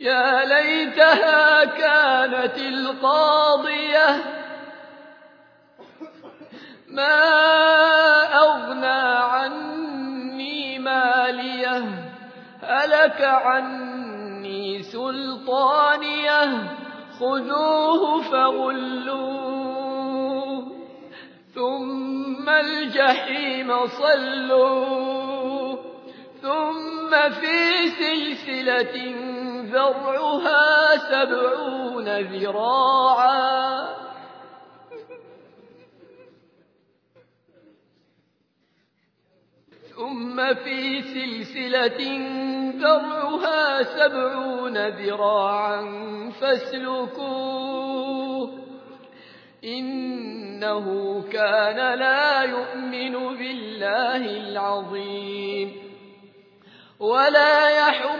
يا ليتها كانت القاضية. ما أغنى عني مالية هلك عني سلطانية. خذوه فغلوه ثم الجحيم صلوه. ثم في سلسلة ذرعها سبعون ذراعا. ثم في سلسلة ذرعها سبعون ذراعا فاسلكوه. إن إنه كان لا يؤمن بالله العظيم. ولا يحب